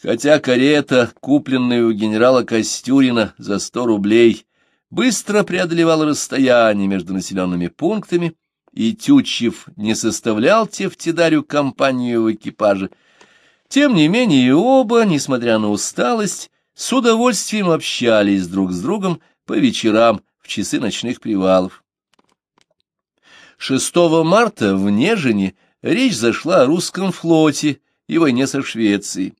Хотя карета, купленная у генерала Костюрина за сто рублей, быстро преодолевала расстояние между населенными пунктами, и Тютчев не составлял Тевтидарю компанию в экипаже, тем не менее оба, несмотря на усталость, с удовольствием общались друг с другом по вечерам в часы ночных привалов. 6 марта в Нежине речь зашла о русском флоте и войне со Швецией.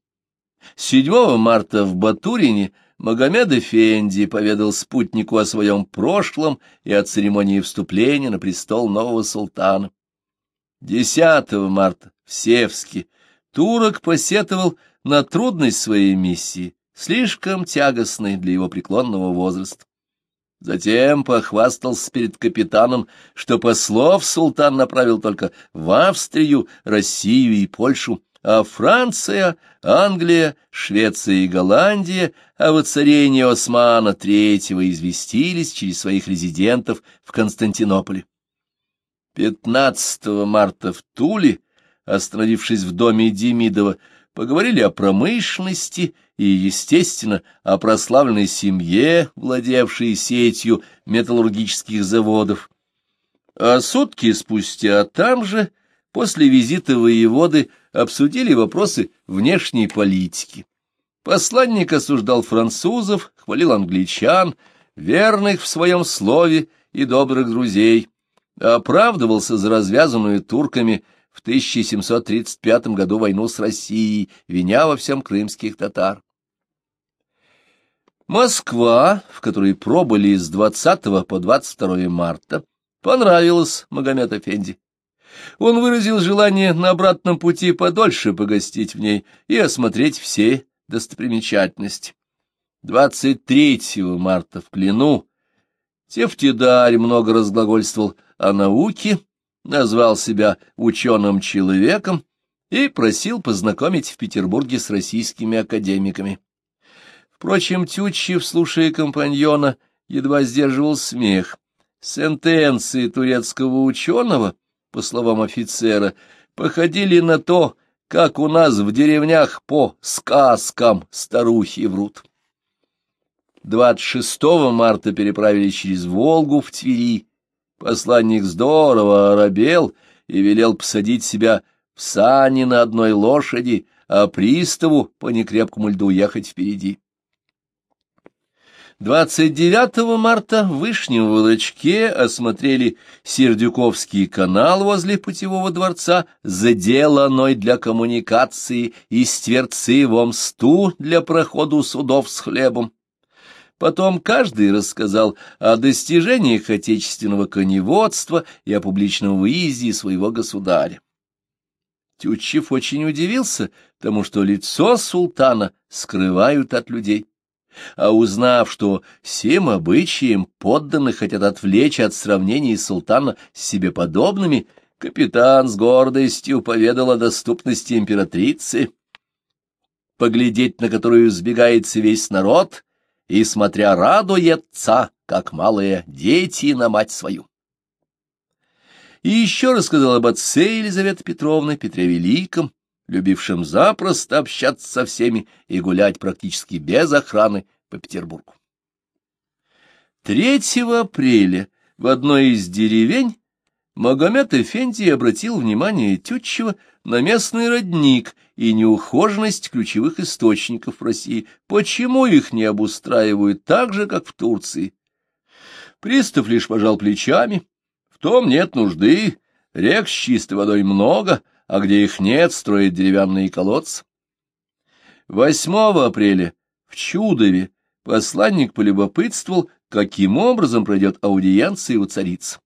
7 марта в Батурине Магомед Эфенди поведал спутнику о своем прошлом и о церемонии вступления на престол нового султана. 10 марта в Севске турок посетовал на трудность своей миссии, слишком тягостной для его преклонного возраста. Затем похвастался перед капитаном, что послов султан направил только в Австрию, Россию и Польшу, а Франция, Англия, Швеция и Голландия о воцарении Османа III известились через своих резидентов в Константинополе. 15 марта в Туле, остановившись в доме Демидова, поговорили о промышленности и, естественно, о прославленной семье, владевшей сетью металлургических заводов. А сутки спустя там же, после визита воеводы, обсудили вопросы внешней политики. Посланник осуждал французов, хвалил англичан, верных в своем слове и добрых друзей, оправдывался за развязанную турками в 1735 году войну с Россией, виня во всем крымских татар. Москва, в которой пробыли с 20 по 22 марта, понравилась Магомед Эфенди. Он выразил желание на обратном пути подольше погостить в ней и осмотреть все достопримечательности. 23 марта в Клину Тефтидарь много разглагольствовал о науке, назвал себя ученым человеком и просил познакомить в Петербурге с российскими академиками. Впрочем, Тютчев, слушая компаньона, едва сдерживал смех. Сентенции турецкого ученого — по словам офицера, походили на то, как у нас в деревнях по сказкам старухи врут. 26 марта переправились через Волгу в Твери. Посланник здорово оробел и велел посадить себя в сани на одной лошади, а приставу по некрепкому льду ехать впереди. 29 марта в Вышнем Волочке осмотрели Сердюковский канал возле Путевого дворца, заделанной для коммуникации и стверцы в Омсту для проходу судов с хлебом. Потом каждый рассказал о достижениях отечественного коневодства и о публичном выезде своего государя. Тютчев очень удивился тому, что лицо султана скрывают от людей а узнав, что всем обычаям подданных хотят отвлечь от сравнений султана с себе подобными, капитан с гордостью поведал о доступности императрицы, поглядеть на которую сбегается весь народ, и, смотря, радуется, как малые дети на мать свою. И еще рассказал об отце Елизаветы Петровны Петре Великом, любившим запросто общаться со всеми и гулять практически без охраны по Петербургу. 3 апреля в одной из деревень Магомед Эфенди обратил внимание Тютчева на местный родник и неухоженность ключевых источников в России, почему их не обустраивают так же, как в Турции. Пристав лишь пожал плечами, в том нет нужды, рек с чистой водой много, а где их нет, строят деревянные колодцы. 8 апреля в Чудове посланник полюбопытствовал, каким образом пройдет аудиенция у царицы.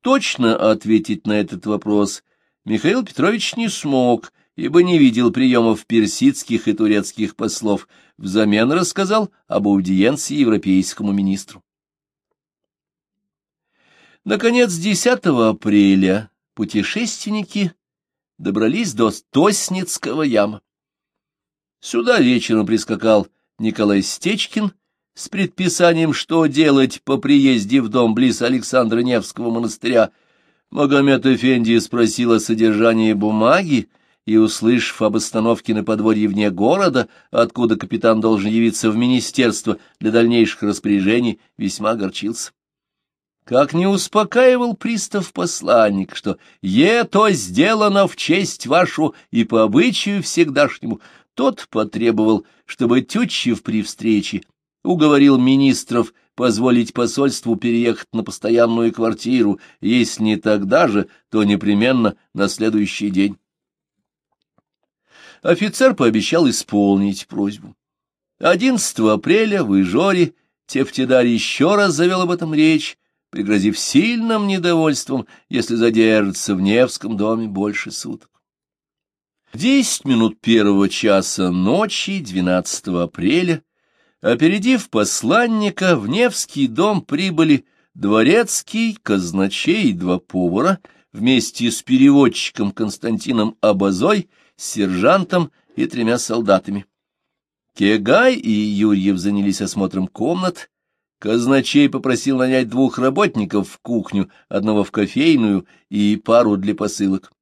Точно ответить на этот вопрос Михаил Петрович не смог, ибо не видел приемов персидских и турецких послов, взамен рассказал об аудиенции европейскому министру. Наконец, 10 апреля путешественники добрались до Тосницкого яма. Сюда вечером прискакал Николай Стечкин с предписанием, что делать по приезде в дом близ Александра Невского монастыря. Магомед Эфенди спросил о содержании бумаги и, услышав об остановке на подворье вне города, откуда капитан должен явиться в министерство для дальнейших распоряжений, весьма огорчился. Как не успокаивал пристав посланник, что «е-то сделано в честь вашу и по обычаю всегдашнему», тот потребовал, чтобы Тютчев при встрече уговорил министров позволить посольству переехать на постоянную квартиру, если не тогда же, то непременно на следующий день. Офицер пообещал исполнить просьбу. 11 апреля в Ижоре Тефтидар еще раз завел об этом речь, пригрозив сильным недовольством, если задержится в Невском доме больше суток. Десять минут первого часа ночи, 12 апреля, опередив посланника, в Невский дом прибыли дворецкий, казначей и два повара вместе с переводчиком Константином Абазой сержантом и тремя солдатами. Кегай и Юрьев занялись осмотром комнат, казначей попросил нанять двух работников в кухню, одного в кофейную и пару для посылок.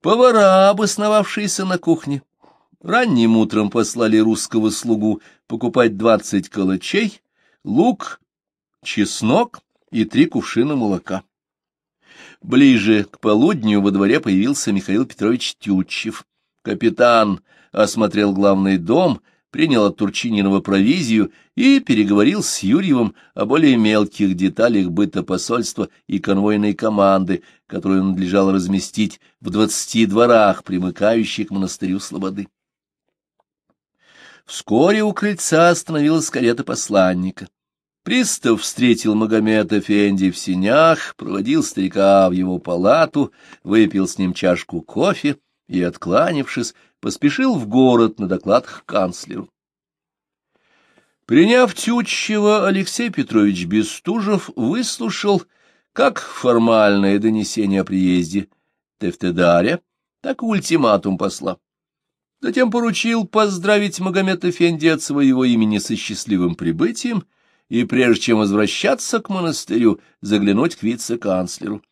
Повара, обосновавшиеся на кухне, ранним утром послали русского слугу покупать двадцать калачей, лук, чеснок и три кувшина молока. Ближе к полудню во дворе появился Михаил Петрович Тютчев. Капитан осмотрел главный дом, принял от Турчининова провизию и переговорил с Юрьевым о более мелких деталях быта посольства и конвойной команды, которую надлежало разместить в двадцати дворах, примыкающих к монастырю Слободы. Вскоре у крыльца остановилась карета посланника. Пристав встретил Магомета Фенди в синях, проводил старика в его палату, выпил с ним чашку кофе и, откланившись, поспешил в город на доклад к канцлеру. Приняв Тютчева, Алексей Петрович Бестужев выслушал как формальное донесение о приезде Тефтедаря, так и ультиматум посла. Затем поручил поздравить Магомета Фенди от своего имени со счастливым прибытием — и, прежде чем возвращаться к монастырю, заглянуть к вице-канцлеру.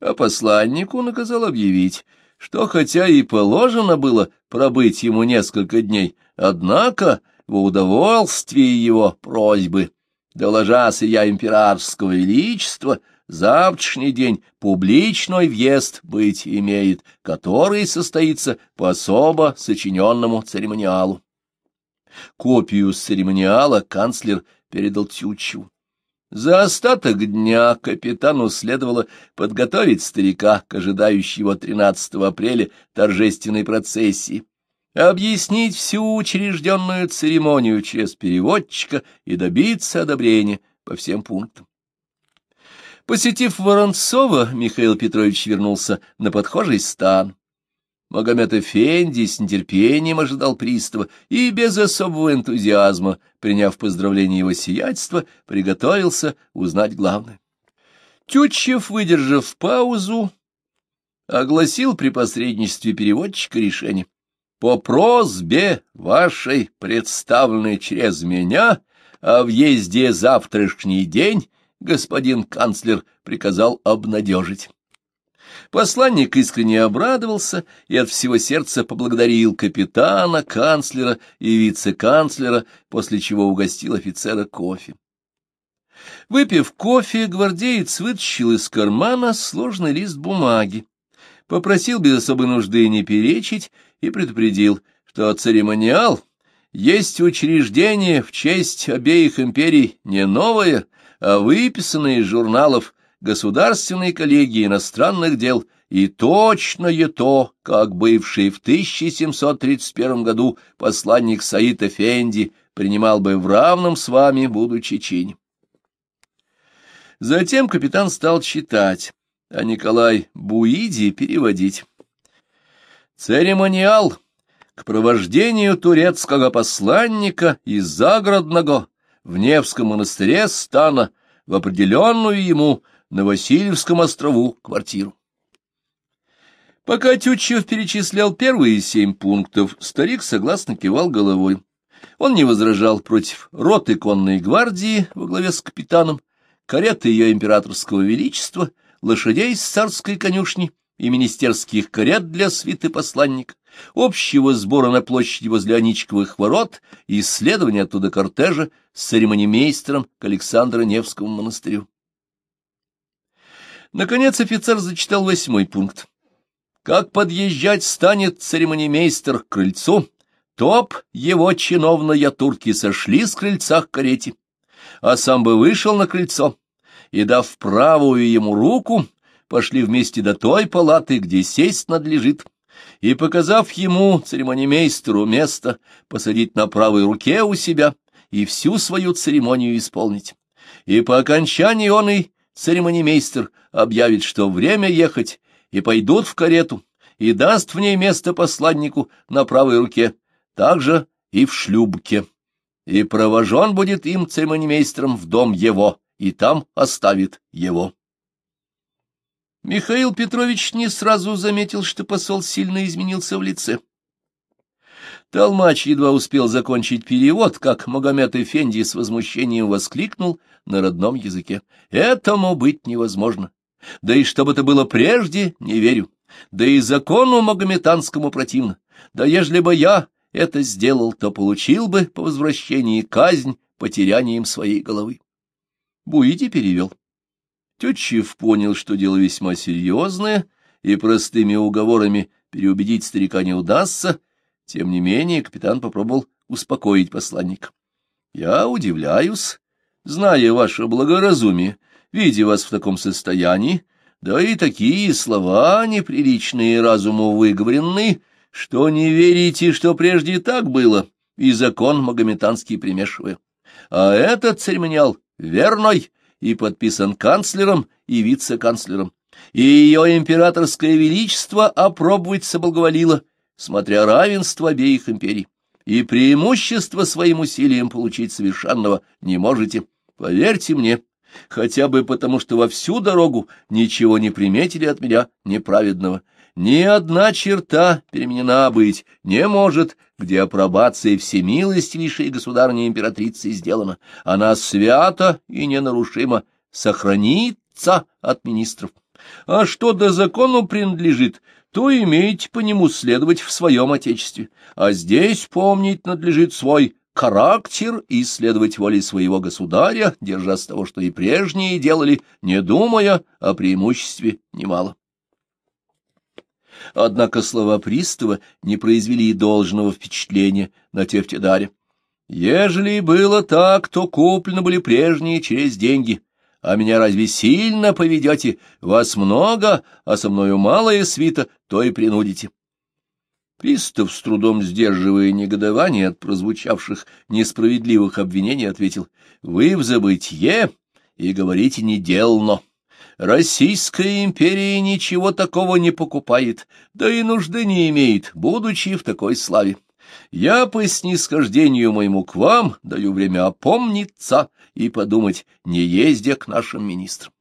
А посланнику наказал объявить, что хотя и положено было пробыть ему несколько дней, однако в удовольствии его просьбы, доложа я императорского величества, завтрашний день публичный въезд быть имеет, который состоится по особо сочиненному церемониалу. Копию церемониала канцлер передал Тютчеву. За остаток дня капитану следовало подготовить старика к ожидающей его 13 апреля торжественной процессии, объяснить всю учрежденную церемонию через переводчика и добиться одобрения по всем пунктам. Посетив Воронцова, Михаил Петрович вернулся на подхожий стан. Магомед Эфенди с нетерпением ожидал пристава и без особого энтузиазма, приняв поздравление его сиятельства, приготовился узнать главное. Тютчев, выдержав паузу, огласил при посредничестве переводчика решение. «По просьбе вашей, представленной через меня, о въезде завтрашний день, господин канцлер приказал обнадежить». Посланник искренне обрадовался и от всего сердца поблагодарил капитана, канцлера и вице-канцлера, после чего угостил офицера кофе. Выпив кофе, гвардеец вытащил из кармана сложный лист бумаги, попросил без особой нужды не перечить и предупредил, что церемониал есть учреждение в честь обеих империй не новое, а выписанное из журналов Государственной коллегии иностранных дел и точное то, как бывший в 1731 году посланник Саид Эфенди принимал бы в равном с вами, будучи чине. Затем капитан стал читать, а Николай Буиди переводить. Церемониал к провождению турецкого посланника из загородного в Невском монастыре стана в определенную ему на Васильевском острову квартиру. Пока Тютчев перечислял первые семь пунктов, старик согласно кивал головой. Он не возражал против роты конной гвардии во главе с капитаном, кареты ее императорского величества, лошадей с царской конюшни и министерских карет для свиты посланника, общего сбора на площади возле Аничковых ворот и исследования оттуда кортежа с церемонимейстером к Александро-Невскому монастырю. Наконец офицер зачитал восьмой пункт. Как подъезжать станет церемонимейстер к крыльцу, топ его чиновная турки сошли с крыльца к карете, а сам бы вышел на крыльцо и, дав правую ему руку, пошли вместе до той палаты, где сесть надлежит, и, показав ему, церемонимейстеру, место, посадить на правой руке у себя и всю свою церемонию исполнить. И по окончании он и церемонимейстер объявит, что время ехать, и пойдут в карету, и даст в ней место посланнику на правой руке, также и в шлюбке. И провожен будет им церемонимейстером в дом его, и там оставит его. Михаил Петрович не сразу заметил, что посол сильно изменился в лице. Толмач едва успел закончить перевод, как Магомед Эфенди с возмущением воскликнул на родном языке. «Этому быть невозможно. Да и чтобы это было прежде, не верю. Да и закону магометанскому противно. Да ежели бы я это сделал, то получил бы по возвращении казнь потерянием своей головы». Буиди перевел. Тютчев понял, что дело весьма серьезное, и простыми уговорами переубедить старика не удастся. Тем не менее, капитан попробовал успокоить посланника. — Я удивляюсь, зная ваше благоразумие, видя вас в таком состоянии, да и такие слова неприличные разуму выговоренные, что не верите, что прежде так было, и закон магометанский примешивая. А этот церемониал верной, и подписан канцлером и вице-канцлером, и ее императорское величество опробовать соблаговолило, смотря равенство обеих империй, и преимущество своим усилием получить совершенного не можете, поверьте мне, хотя бы потому, что во всю дорогу ничего не приметили от меня неправедного. Ни одна черта переменена быть не может, где апробация всемилостивейшей государней императрицы сделана. Она свята и ненарушима, сохранится от министров. А что до закону принадлежит, то имеете по нему следовать в своем отечестве, а здесь помнить надлежит свой характер и следовать воле своего государя, держа с того, что и прежние делали, не думая о преимуществе немало. Однако слова пристава не произвели должного впечатления на Тефтедаре. Ежели было так, то куплены были прежние через деньги. А меня разве сильно поведете? Вас много, а со мною малая свита, то и принудите. Пристав, с трудом сдерживая негодование от прозвучавших несправедливых обвинений, ответил, — Вы в забытье и говорите неделно. Российская империя ничего такого не покупает, да и нужды не имеет, будучи в такой славе. Я по снисхождению моему к вам даю время опомниться и подумать, не ездя к нашим министрам.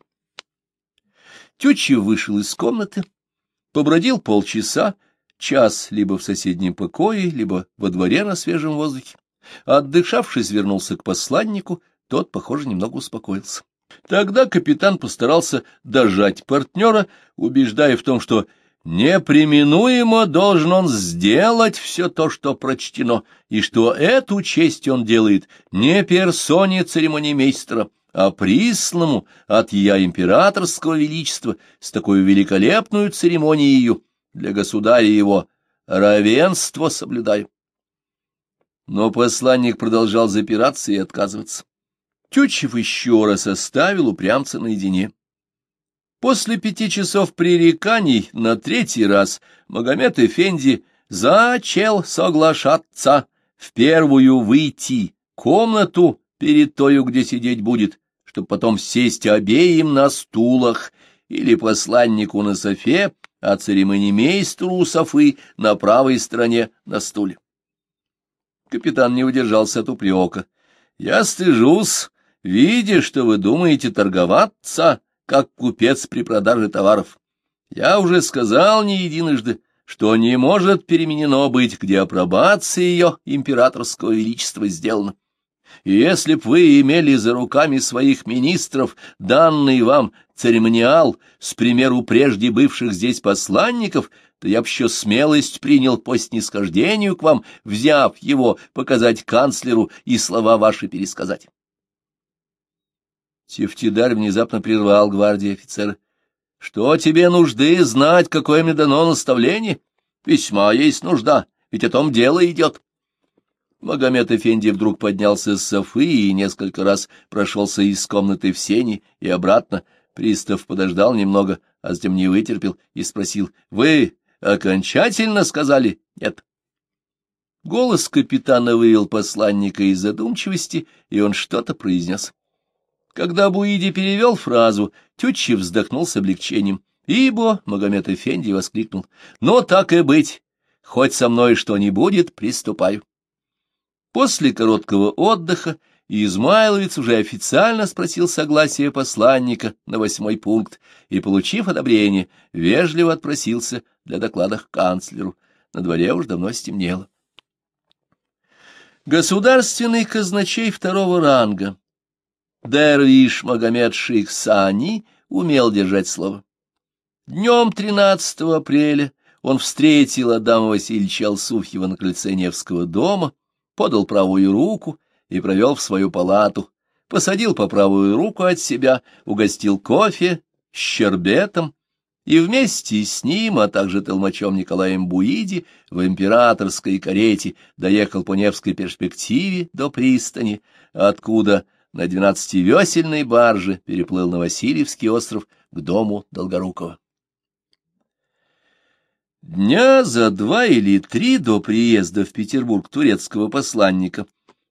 Тютчев вышел из комнаты, побродил полчаса, час либо в соседнем покое, либо во дворе на свежем воздухе. Отдышавшись, вернулся к посланнику, тот, похоже, немного успокоился. Тогда капитан постарался дожать партнера, убеждая в том, что непреминуемо должен он сделать все то, что прочтено, и что эту честь он делает не персоне церемонимейстера, а присланному от я императорского величества с такой великолепную церемонией для государя его равенство соблюдаю. Но посланник продолжал запираться и отказываться. Тютчев еще раз оставил упрямца наедине. После пяти часов пререканий на третий раз Магомед Эфенди зачел соглашаться в первую выйти комнату перед тою, где сидеть будет, чтобы потом сесть обеим на стулах или посланнику на софе, а церемонимейстеру у софы на правой стороне на стуле. Капитан не удержался от упрека. — Я стыжусь, видя, что вы думаете торговаться, как купец при продаже товаров. Я уже сказал не единожды, что не может переменено быть, где апробация ее императорского величества сделана. И если б вы имели за руками своих министров данный вам церемониал, с примеру прежде бывших здесь посланников, то я б еще смелость принял по снисхождению к вам, взяв его, показать канцлеру и слова ваши пересказать. Тевтидарь внезапно прервал гвардии офицера. — Что тебе нужды знать, какое мне дано наставление? Весьма есть нужда, ведь о том дело идет. Магомед Эфенди вдруг поднялся с софы и несколько раз прошелся из комнаты в сени и обратно. Пристав подождал немного, а затем не вытерпел и спросил, — Вы окончательно сказали «нет»? Голос капитана вывел посланника из задумчивости, и он что-то произнес. Когда Буиди перевел фразу, Тютчи вздохнул с облегчением. Ибо Магомед Эфенди воскликнул. «Но так и быть, хоть со мной что ни будет, приступаю». После короткого отдыха Измайловец уже официально спросил согласия посланника на восьмой пункт и, получив одобрение, вежливо отпросился для доклада канцлеру. На дворе уж давно стемнело. Государственный казначей второго ранга Дервиш Магомед Шейх Сани умел держать слово. Днем 13 апреля он встретил Адама Васильевича Алсуфьева на крыльце Невского дома, подал правую руку и провел в свою палату, посадил по правую руку от себя, угостил кофе щербетом, и вместе с ним, а также толмачом Николаем Буиди, в императорской карете доехал по Невской перспективе до пристани, откуда на двенадцативесельной барже переплыл на Васильевский остров к дому Долгорукова. Дня за два или три до приезда в Петербург турецкого посланника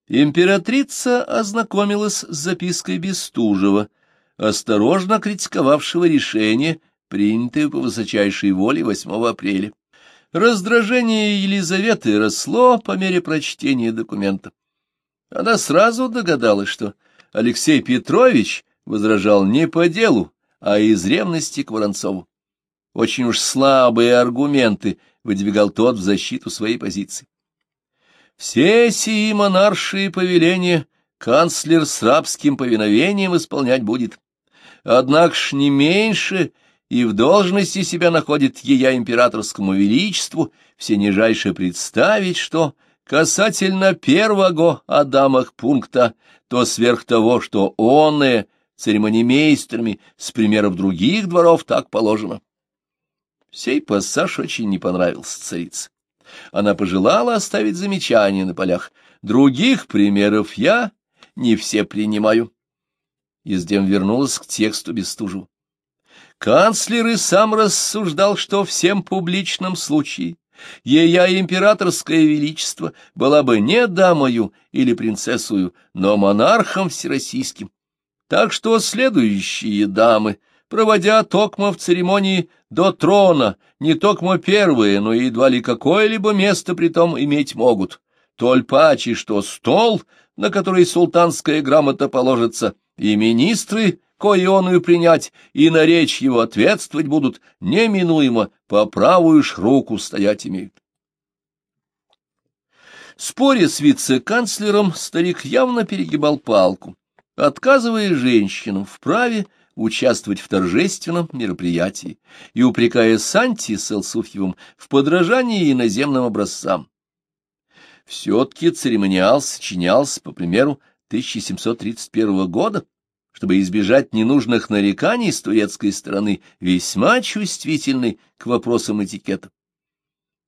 императрица ознакомилась с запиской Бестужева, осторожно критиковавшего решение, принятое по высочайшей воле 8 апреля. Раздражение Елизаветы росло по мере прочтения документа. Она сразу догадалась, что Алексей Петрович возражал не по делу, а из ревности к Воронцову. Очень уж слабые аргументы выдвигал тот в защиту своей позиции. Все сии монаршие повеления канцлер с рабским повиновением исполнять будет. Однако ж не меньше и в должности себя находит ея императорскому величеству все нижайше представить, что касательно первого о дамах пункта, то сверх того, что онные церемонимейстерами с примеров других дворов так положено. Сей пассаж очень не понравился царице. Она пожелала оставить замечания на полях. Других примеров я не все принимаю. Издем вернулась к тексту Бестужеву. Канцлер и сам рассуждал, что всем публичном случае ея императорское величество была бы не дамою или принцессою, но монархом всероссийским. Так что следующие дамы — проводя токмо в церемонии до трона, не токмо первые, но едва ли какое-либо место при том иметь могут. Толь паче, что стол, на который султанская грамота положится, и министры, кои оную принять, и на речь его ответствовать будут, неминуемо по правую ж руку стоять имеют. Споря с вице-канцлером, старик явно перегибал палку, отказывая женщинам в праве участвовать в торжественном мероприятии и упрекая Санти с Элсуфьевым в подражании иноземным образцам. Все-таки церемониал сочинялся по примеру 1731 года, чтобы избежать ненужных нареканий с турецкой стороны, весьма чувствительной к вопросам этикета.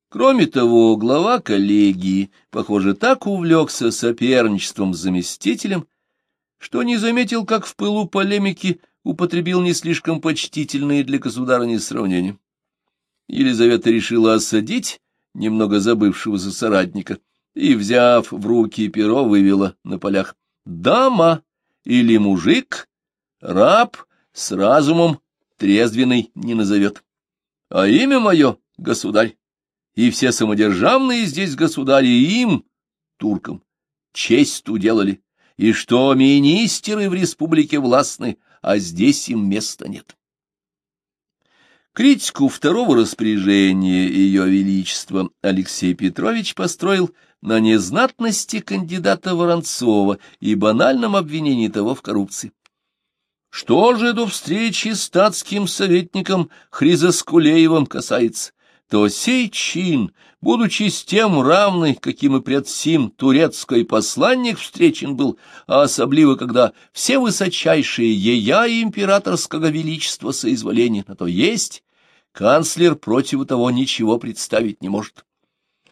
Кроме того, глава коллегии, похоже, так увлекся соперничеством с заместителем, что не заметил, как в пылу полемики употребил не слишком почтительные для государыни сравнения. Елизавета решила осадить немного забывшегося соратника и, взяв в руки перо, вывела на полях «Дама или мужик, раб с разумом трезвенный не назовет, а имя мое — государь, и все самодержавные здесь государи им, туркам, честь уделали, и что министеры в республике властны, а здесь им места нет. Критику второго распоряжения Ее Величества Алексей Петрович построил на незнатности кандидата Воронцова и банальном обвинении того в коррупции. Что же до встречи с статским советником Хризоскулеевым касается, то сей чин, будучи с тем равный, каким и пред сим турецкий посланник встречен был, а особливо, когда все высочайшие ея императорского величества соизволения на то есть, канцлер против того ничего представить не может.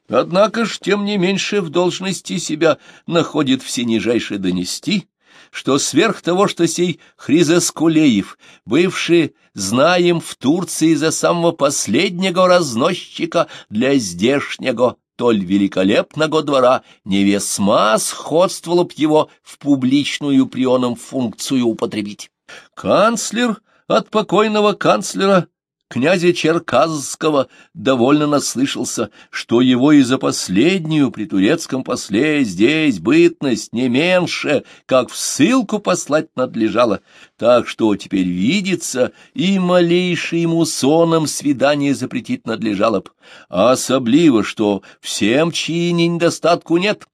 Однако ж, тем не меньше, в должности себя находит все нижайшее донести, что сверх того, что сей Хризоскулеев, бывший, знаем, в Турции за самого последнего разносчика для здешнего, толь великолепного двора, не весьма сходствовало б его в публичную прионом функцию употребить. Канцлер от покойного канцлера князя Черказского довольно наслышался, что его и за последнюю при турецком после здесь бытность не меньше, как в ссылку послать надлежало, так что теперь видится, и малейший ему соном свидание запретить надлежало б, особливо, что всем чине недостатку нет,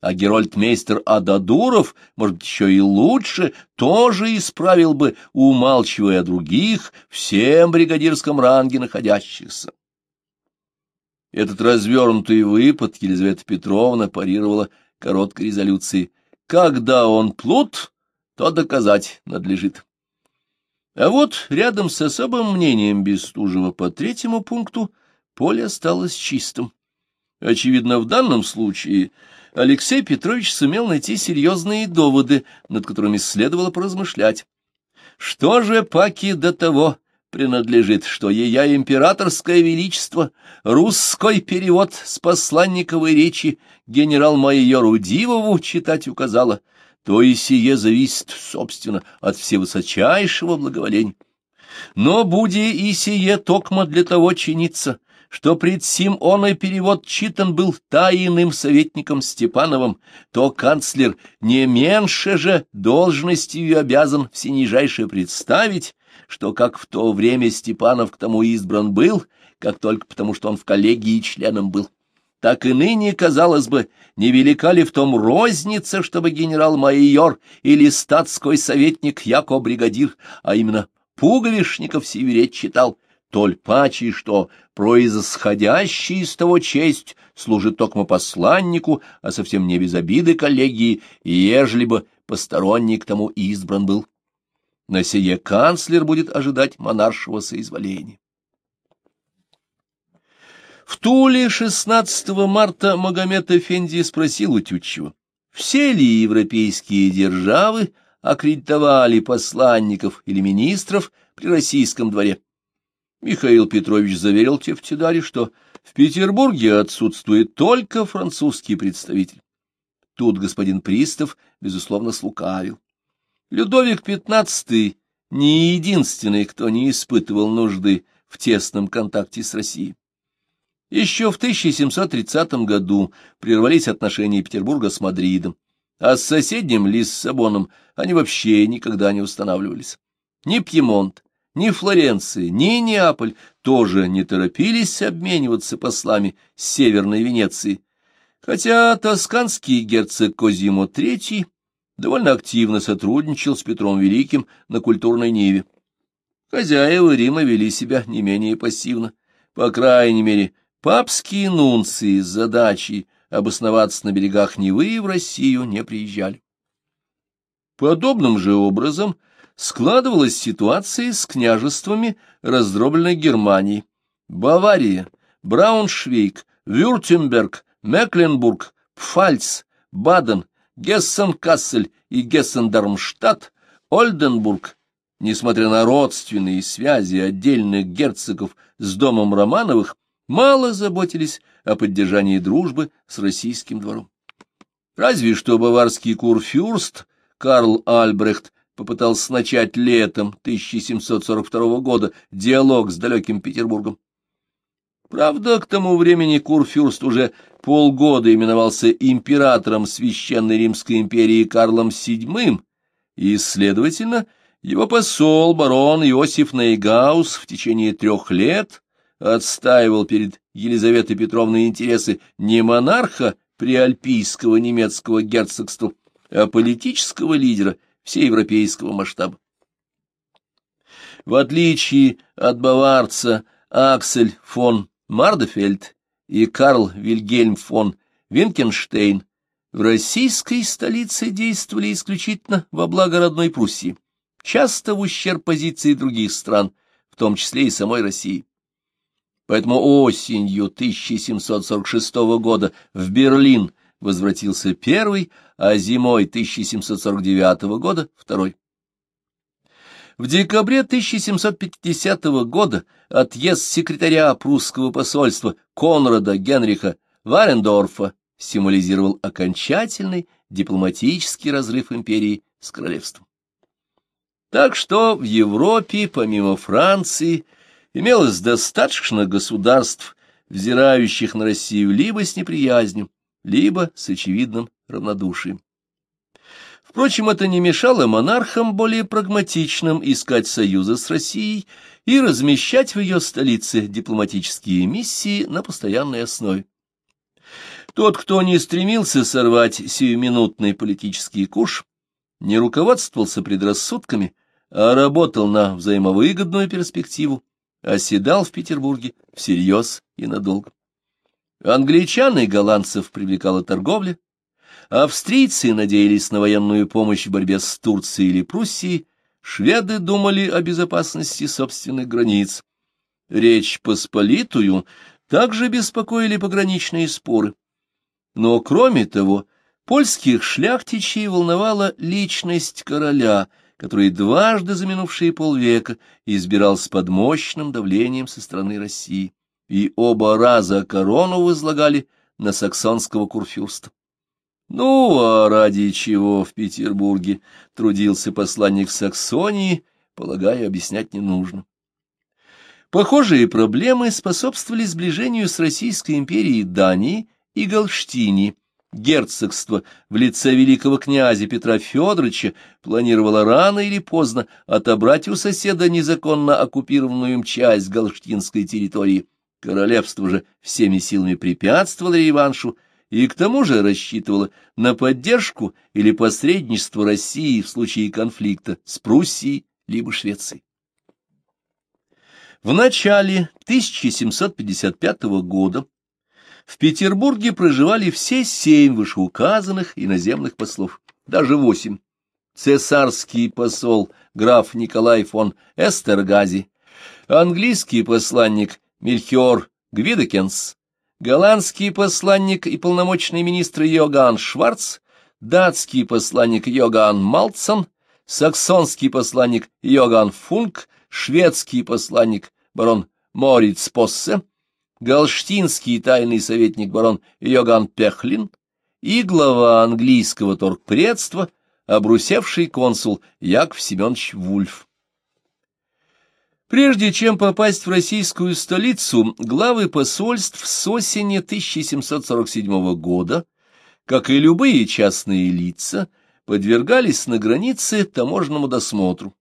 а Герольдмейстер Ададуров, может быть, еще и лучше, тоже исправил бы, умалчивая других, всем бригадирском ранге находящихся. Этот развернутый выпад Елизавета Петровна парировала короткой резолюцией. Когда он плут, то доказать надлежит. А вот рядом с особым мнением Бестужева по третьему пункту поле осталось чистым. Очевидно, в данном случае Алексей Петрович сумел найти серьезные доводы, над которыми следовало поразмышлять. Что же паки до того принадлежит, что ея императорское величество, русский перевод с посланниковой речи генерал-майору Дивову читать указала, то и сие зависит, собственно, от всевысочайшего благоволения. Но буди и сие токмо для того чиниться, что пред сим он и перевод читан был тайным советником Степановым, то канцлер не меньше же должностью обязан всенижайше представить, что как в то время Степанов к тому избран был, как только потому, что он в коллегии членом был. Так и ныне, казалось бы, невелика ли в том розница, чтобы генерал-майор или статской советник, яко бригадир, а именно Пуговишников севереть читал, толь паче, что происходящий из того честь служит токмо посланнику, а совсем не без обиды коллегии, ежели бы посторонний к тому избран был. На сие канцлер будет ожидать монаршего соизволения. В Туле 16 марта Магомед Эфенди спросил у Тютчева, все ли европейские державы аккредитовали посланников или министров при российском дворе. Михаил Петрович заверил Тефтидаре, что в Петербурге отсутствует только французский представитель. Тут господин Пристав, безусловно, слукавил. Людовик XV не единственный, кто не испытывал нужды в тесном контакте с Россией. Еще в 1730 году прервались отношения Петербурга с Мадридом, а с соседним Лиссабоном они вообще никогда не устанавливались. Ни Пьемонт, ни Флоренция, ни Неаполь тоже не торопились обмениваться послами Северной Венеции, хотя тосканский герцог Козимо III довольно активно сотрудничал с Петром Великим на культурной ниве. Хозяева Рима вели себя не менее пассивно. По крайней мере, папские нунции с задачей обосноваться на берегах Невы в Россию не приезжали. Подобным же образом складывалась ситуация с княжествами раздробленной Германии. Бавария, Брауншвейг, Вюртемберг, Мекленбург, Пфальц, Баден, Гессен-Кассель и Гессен-Дармштадт, Ольденбург, несмотря на родственные связи отдельных герцогов с домом Романовых, мало заботились о поддержании дружбы с российским двором. Разве что баварский курфюрст Карл Альбрехт попытался начать летом 1742 года диалог с далеким Петербургом. Правда, к тому времени Курфюрст уже полгода именовался императором Священной Римской империи Карлом VII, и, следовательно, его посол, барон Иосиф Нейгаус, в течение трех лет отстаивал перед Елизаветой Петровной интересы не монарха приальпийского немецкого герцогства, а политического лидера всеевропейского масштаба. В отличие от баварца Аксель фон Мардефельд и Карл Вильгельм фон Винкенштейн в российской столице действовали исключительно во благо родной Пруссии, часто в ущерб позиции других стран, в том числе и самой России. Поэтому осенью 1746 года в Берлин возвратился первый, а зимой 1749 года — второй. В декабре 1750 года отъезд секретаря прусского посольства Конрада Генриха Варендорфа символизировал окончательный дипломатический разрыв империи с королевством. Так что в Европе, помимо Франции, имелось достаточно государств, взирающих на Россию либо с неприязнью, либо с очевидным равнодушием. Впрочем, это не мешало монархам более прагматичным искать союза с Россией и размещать в ее столице дипломатические миссии на постоянной основе. Тот, кто не стремился сорвать сиюминутный политический куш, не руководствовался предрассудками, а работал на взаимовыгодную перспективу, оседал в Петербурге всерьез и надолго. Англичан и голландцев привлекала торговля, австрийцы надеялись на военную помощь в борьбе с Турцией или Пруссией, шведы думали о безопасности собственных границ. Речь Посполитую также беспокоили пограничные споры. Но, кроме того, польских шляхтичей волновала личность короля, который дважды за минувшие полвека избирался под мощным давлением со стороны России, и оба раза корону возлагали на саксонского курфюрста. Ну, а ради чего в Петербурге трудился посланник Саксонии, полагаю, объяснять не нужно. Похожие проблемы способствовали сближению с Российской империей Дании и Галштини. Герцогство в лице великого князя Петра Федоровича планировало рано или поздно отобрать у соседа незаконно оккупированную им часть галштинской территории. Королевство же всеми силами препятствовало реваншу и к тому же рассчитывало на поддержку или посредничество России в случае конфликта с Пруссией либо Швецией. В начале 1755 года в Петербурге проживали все семь вышеуказанных иноземных послов, даже восемь. Цесарский посол граф Николай фон Эстергази, английский посланник Мельхиор Гвидекенс, голландский посланник и полномочный министр Йоганн Шварц, датский посланник Йоганн Малтсон, саксонский посланник Йоганн Функ, шведский посланник барон Мориц Поссе, галштинский тайный советник барон Йоган Пехлин и глава английского торгпредства, обрусевший консул Яков Семенович Вульф. Прежде чем попасть в российскую столицу, главы посольств с осени 1747 года, как и любые частные лица, подвергались на границе таможенному досмотру.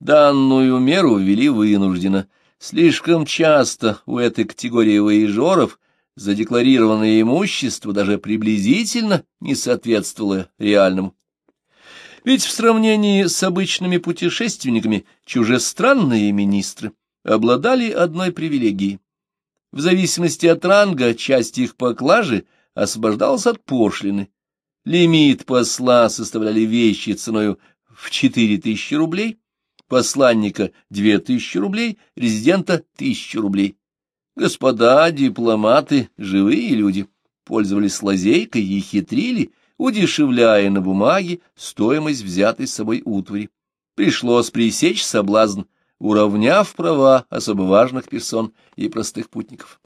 Данную меру ввели вынужденно – Слишком часто у этой категории воежоров задекларированное имущество даже приблизительно не соответствовало реальному. Ведь в сравнении с обычными путешественниками чужестранные министры обладали одной привилегией. В зависимости от ранга часть их поклажи освобождалась от пошлины. Лимит посла составляли вещи ценою в 4000 рублей, посланника две тысячи рублей, резидента тысячу рублей. Господа дипломаты, живые люди, пользовались лазейкой и хитрили, удешевляя на бумаге стоимость взятой с собой утвари. Пришлось пресечь соблазн, уравняв права особо важных персон и простых путников.